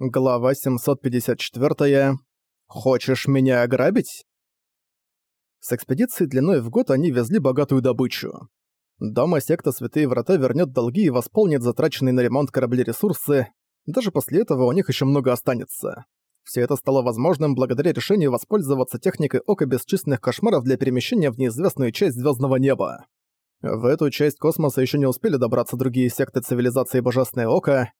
Глава 754. «Хочешь меня ограбить?» С экспедицией длиной в год они везли богатую добычу. Дома секта Святые Врата вернет долги и восполнит затраченные на ремонт корабли ресурсы. Даже после этого у них еще много останется. Все это стало возможным благодаря решению воспользоваться техникой Ока Бесчисленных Кошмаров для перемещения в неизвестную часть звездного неба. В эту часть космоса еще не успели добраться другие секты цивилизации Божественное Око,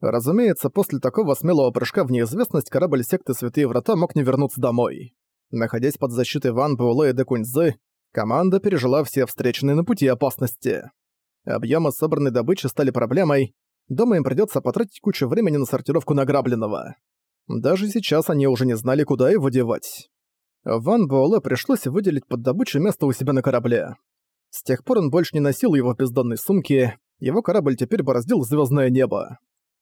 Разумеется, после такого смелого прыжка в неизвестность корабль секты Святые Врата мог не вернуться домой. Находясь под защитой Ван Буэлэ и Декуньзы, команда пережила все встреченные на пути опасности. Объемы собранной добычи стали проблемой, дома им придется потратить кучу времени на сортировку награбленного. Даже сейчас они уже не знали, куда его девать. Ван Буэлэ пришлось выделить под добычу место у себя на корабле. С тех пор он больше не носил его в бездонной сумке, его корабль теперь бороздил звездное небо.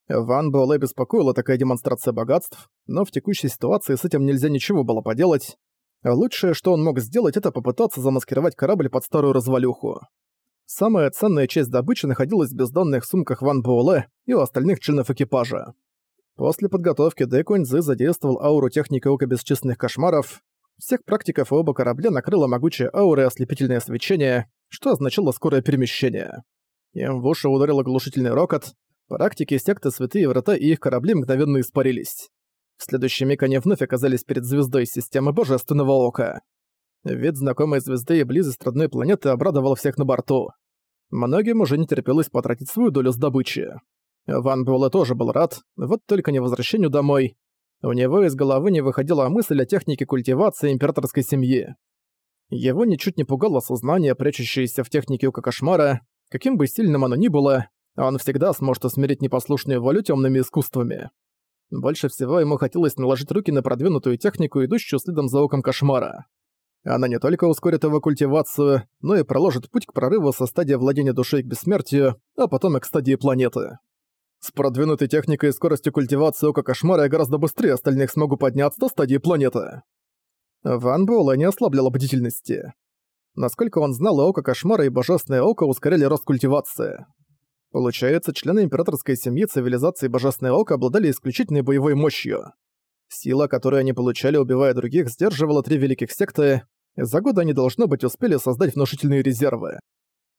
Ван Буэлэ беспокоила такая демонстрация богатств, но в текущей ситуации с этим нельзя ничего было поделать. Лучшее, что он мог сделать, это попытаться замаскировать корабль под старую развалюху. Самая ценная часть добычи находилась в бездонных сумках Ван Буэлэ и у остальных членов экипажа. После подготовки Дэ Куньцзы задействовал ауру техники Ока Бесчисленных Кошмаров. Всех практиков оба корабля накрыло могучее ауры и ослепительное свечение, что означало скорое перемещение. Им в уши ударил оглушительный рокот, Практики секты Святые Врата и их корабли мгновенно испарились. В следующий миг они вновь оказались перед звездой системы Божественного Ока. Вид знакомой звезды и близость родной планеты обрадовал всех на борту. Многим уже не терпелось потратить свою долю с добычи. Ван Буэлэ тоже был рад, вот только не возвращению домой. У него из головы не выходила мысль о технике культивации императорской семьи. Его ничуть не пугало сознание, прячущееся в технике Ука Кошмара, каким бы сильным оно ни было, он всегда сможет усмирить непослушную волю темными искусствами. Больше всего ему хотелось наложить руки на продвинутую технику, идущую следом за оком кошмара. Она не только ускорит его культивацию, но и проложит путь к прорыву со стадии владения душой к бессмертию, а потом и к стадии планеты. С продвинутой техникой и скоростью культивации ока кошмара я гораздо быстрее остальных смогу подняться до стадии планеты. Ван Буэлэ не ослабляла бдительности. Насколько он знал, око кошмара и божественное око ускоряли рост культивации. Получается, члены императорской семьи цивилизации Божественное Око обладали исключительной боевой мощью. Сила, которую они получали, убивая других, сдерживала три великих секты. За годы они, должно быть, успели создать внушительные резервы.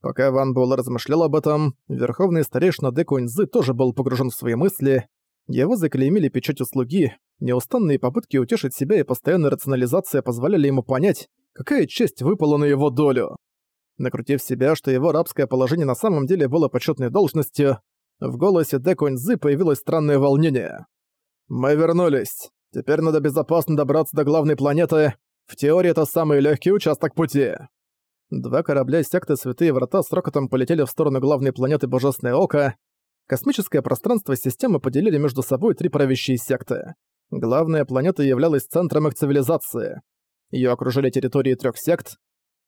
Пока Ван Буэлл размышлял об этом, верховный старейшина Дэ Куньцзы тоже был погружен в свои мысли. Его заклеймили печать услуги, неустанные попытки утешить себя и постоянная рационализация позволяли ему понять, какая честь выпала на его долю. Накрутив себя, что его рабское положение на самом деле было почетной должностью, в голосе Дэ Куньцзы появилось странное волнение. «Мы вернулись. Теперь надо безопасно добраться до главной планеты. В теории это самый легкий участок пути». Два корабля секты Святые Врата с рокотом полетели в сторону главной планеты Божественное Око. Космическое пространство системы поделили между собой три правящие секты. Главная планета являлась центром их цивилизации. Ее окружили территории трех сект,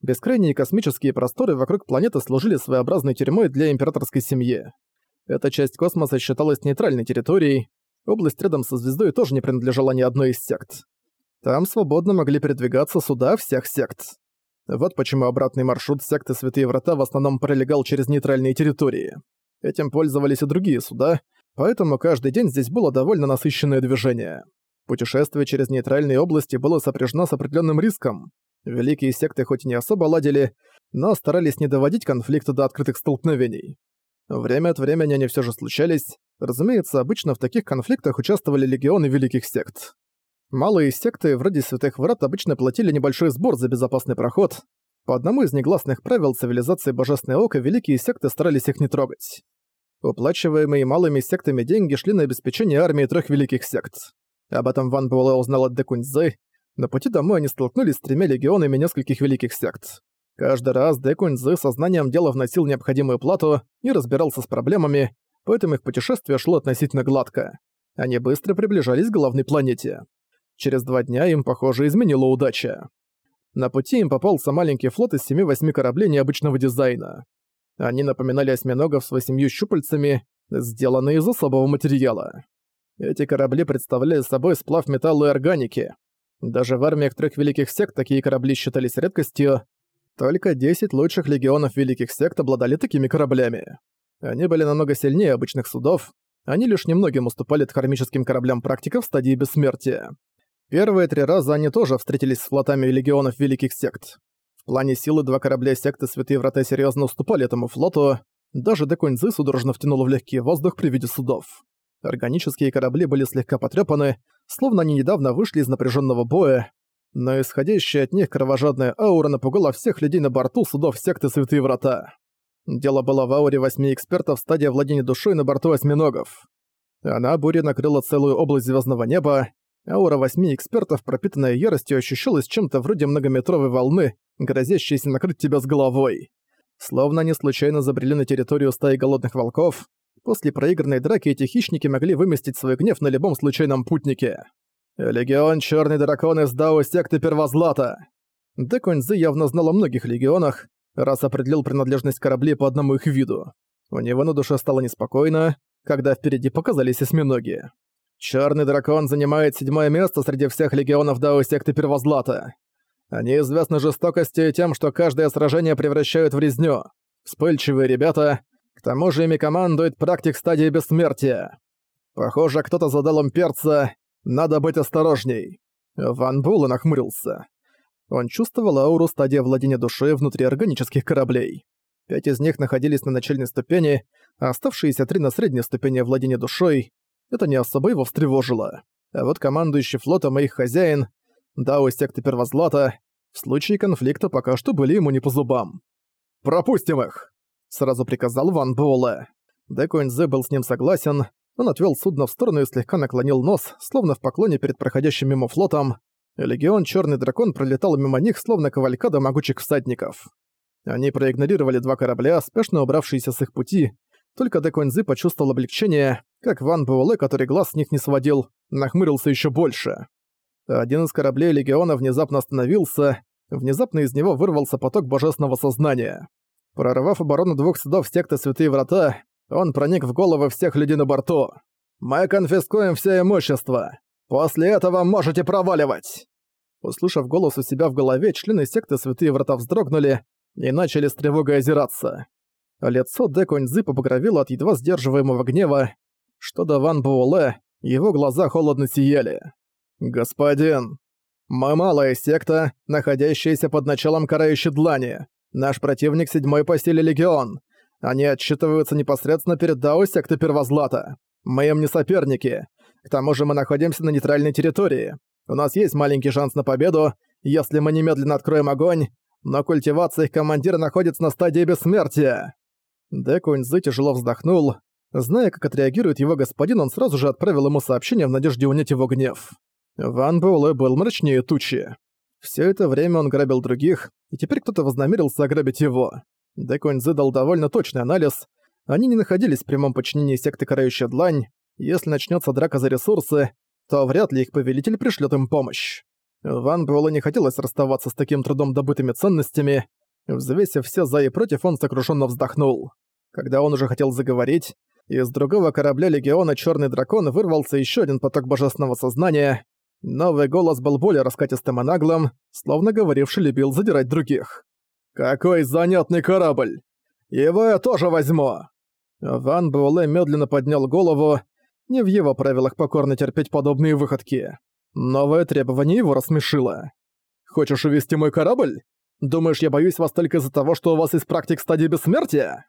Бескрайние космические просторы вокруг планеты служили своеобразной тюрьмой для императорской семьи. Эта часть космоса считалась нейтральной территорией, область рядом со звездой тоже не принадлежала ни одной из сект. Там свободно могли передвигаться суда всех сект. Вот почему обратный маршрут секты Святые Врата в основном пролегал через нейтральные территории. Этим пользовались и другие суда, поэтому каждый день здесь было довольно насыщенное движение. Путешествие через нейтральные области было сопряжено с определенным риском, Великие секты хоть и не особо ладили, но старались не доводить конфликта до открытых столкновений. Время от времени они все же случались. Разумеется, обычно в таких конфликтах участвовали легионы великих сект. Малые секты, вроде Святых Врат, обычно платили небольшой сбор за безопасный проход. По одному из негласных правил цивилизации Божественное Око великие секты старались их не трогать. Уплачиваемые малыми сектами деньги шли на обеспечение армии трех великих сект. Об этом Ван Буэлэ узнал от Декуньзы, на пути домой они столкнулись с тремя легионами нескольких великих сект. Каждый раз Декуньцзы сознанием дела вносил необходимую плату и разбирался с проблемами, поэтому их путешествие шло относительно гладко. Они быстро приближались к главной планете. Через два дня им, похоже, изменила удача. На пути им попался маленький флот из 7-8 кораблей необычного дизайна. Они напоминали осьминогов с восемью щупальцами, сделанные из особого материала. Эти корабли представляли собой сплав металла и органики, даже в армиях трех великих сект такие корабли считались редкостью. Только 10 лучших легионов великих сект обладали такими кораблями. Они были намного сильнее обычных судов, Они лишь немногим уступали кармическим кораблям практиков в стадии бессмертия. Первые три раза они тоже встретились с флотами легионов Великих Сект. В плане силы два корабля секты Святые Врата серьезно уступали этому флоту, даже Декуньзы судорожно втянул в легкий воздух при виде судов. Органические корабли были слегка потрепаны, словно они недавно вышли из напряженного боя, но исходящая от них кровожадная аура напугала всех людей на борту судов секты Святые Врата. Дело было в ауре восьми экспертов стадии владения душой на борту осьминогов. Она буря накрыла целую область звездного неба, аура восьми экспертов, пропитанная яростью, ощущалась чем-то вроде многометровой волны, грозящейся накрыть тебя с головой. Словно они случайно забрели на территорию стаи голодных волков, после проигранной драки эти хищники могли выместить свой гнев на любом случайном путнике. Легион Черный Дракон из Дао секты Первозлата. Декуньзы явно знал о многих легионах, раз определил принадлежность кораблей по одному их виду. У него на душе стало неспокойно, когда впереди показались осьминоги. Черный дракон занимает седьмое место среди всех легионов Дао секты Первозлата. Они известны жестокостью и тем, что каждое сражение превращают в резню. Вспыльчивые ребята, к тому же ими командует практик стадии бессмертия. Похоже, кто-то задал им перца, надо быть осторожней. Ван Була нахмурился. Он чувствовал ауру стадии владения душой внутри органических кораблей. Пять из них находились на начальной ступени, а оставшиеся три на средней ступени владения душой. Это не особо его встревожило. А вот командующий флотом и их хозяин, Дао секты Первозлата, в случае конфликта пока что были ему не по зубам. «Пропустим их!» — сразу приказал Ван Буэлэ. Декуэнзе был с ним согласен, он отвел судно в сторону и слегка наклонил нос, словно в поклоне перед проходящим мимо флотом, Легион Черный Дракон пролетал мимо них, словно кавалькада могучих всадников. Они проигнорировали два корабля, спешно убравшиеся с их пути. Только Деконзы почувствовал облегчение, как Ван Буэлэ, который глаз с них не сводил, нахмурился еще больше. Один из кораблей Легиона внезапно остановился, внезапно из него вырвался поток божественного сознания. Прорвав оборону двух судов секты Святые Врата, он проник в головы всех людей на борту. «Мы конфискуем все имущество. После этого можете проваливать!» Услышав голос у себя в голове, члены секты Святые Врата вздрогнули и начали с тревогой озираться. Лицо Дэ Коньзы побагровило от едва сдерживаемого гнева. Что до Ван Буэлэ, его глаза холодно сияли. «Господин, мы малая секта, находящаяся под началом карающей длани. Наш противник седьмой по силе Легион. Они отчитываются непосредственно перед Дао секты Первозлата. Мы им не соперники. К тому же мы находимся на нейтральной территории. У нас есть маленький шанс на победу, если мы немедленно откроем огонь, но культивация их командира находится на стадии бессмертия». Дэ тяжело вздохнул. Зная, как отреагирует его господин, он сразу же отправил ему сообщение в надежде унять его гнев. Ван Буэлэ был мрачнее тучи. Все это время он грабил других, и теперь кто-то вознамерился ограбить его. Дэ Куньзы дал довольно точный анализ. Они не находились в прямом подчинении секты Карающая Длань. Если начнется драка за ресурсы, то вряд ли их повелитель пришлет им помощь. Ван Буэлэ не хотелось расставаться с таким трудом добытыми ценностями. Взвесив все за и против, он сокрушенно вздохнул. Когда он уже хотел заговорить, из другого корабля Легиона Черный Дракон вырвался еще один поток божественного сознания. Новый голос был более раскатистым и наглым, словно говоривший любил задирать других. «Какой занятный корабль! Его я тоже возьму!» Ван Буэлэ медленно поднял голову, не в его правилах покорно терпеть подобные выходки. Новое требование его рассмешило. «Хочешь увести мой корабль? Думаешь, я боюсь вас только из-за того, что у вас есть практик стадии бессмертия?»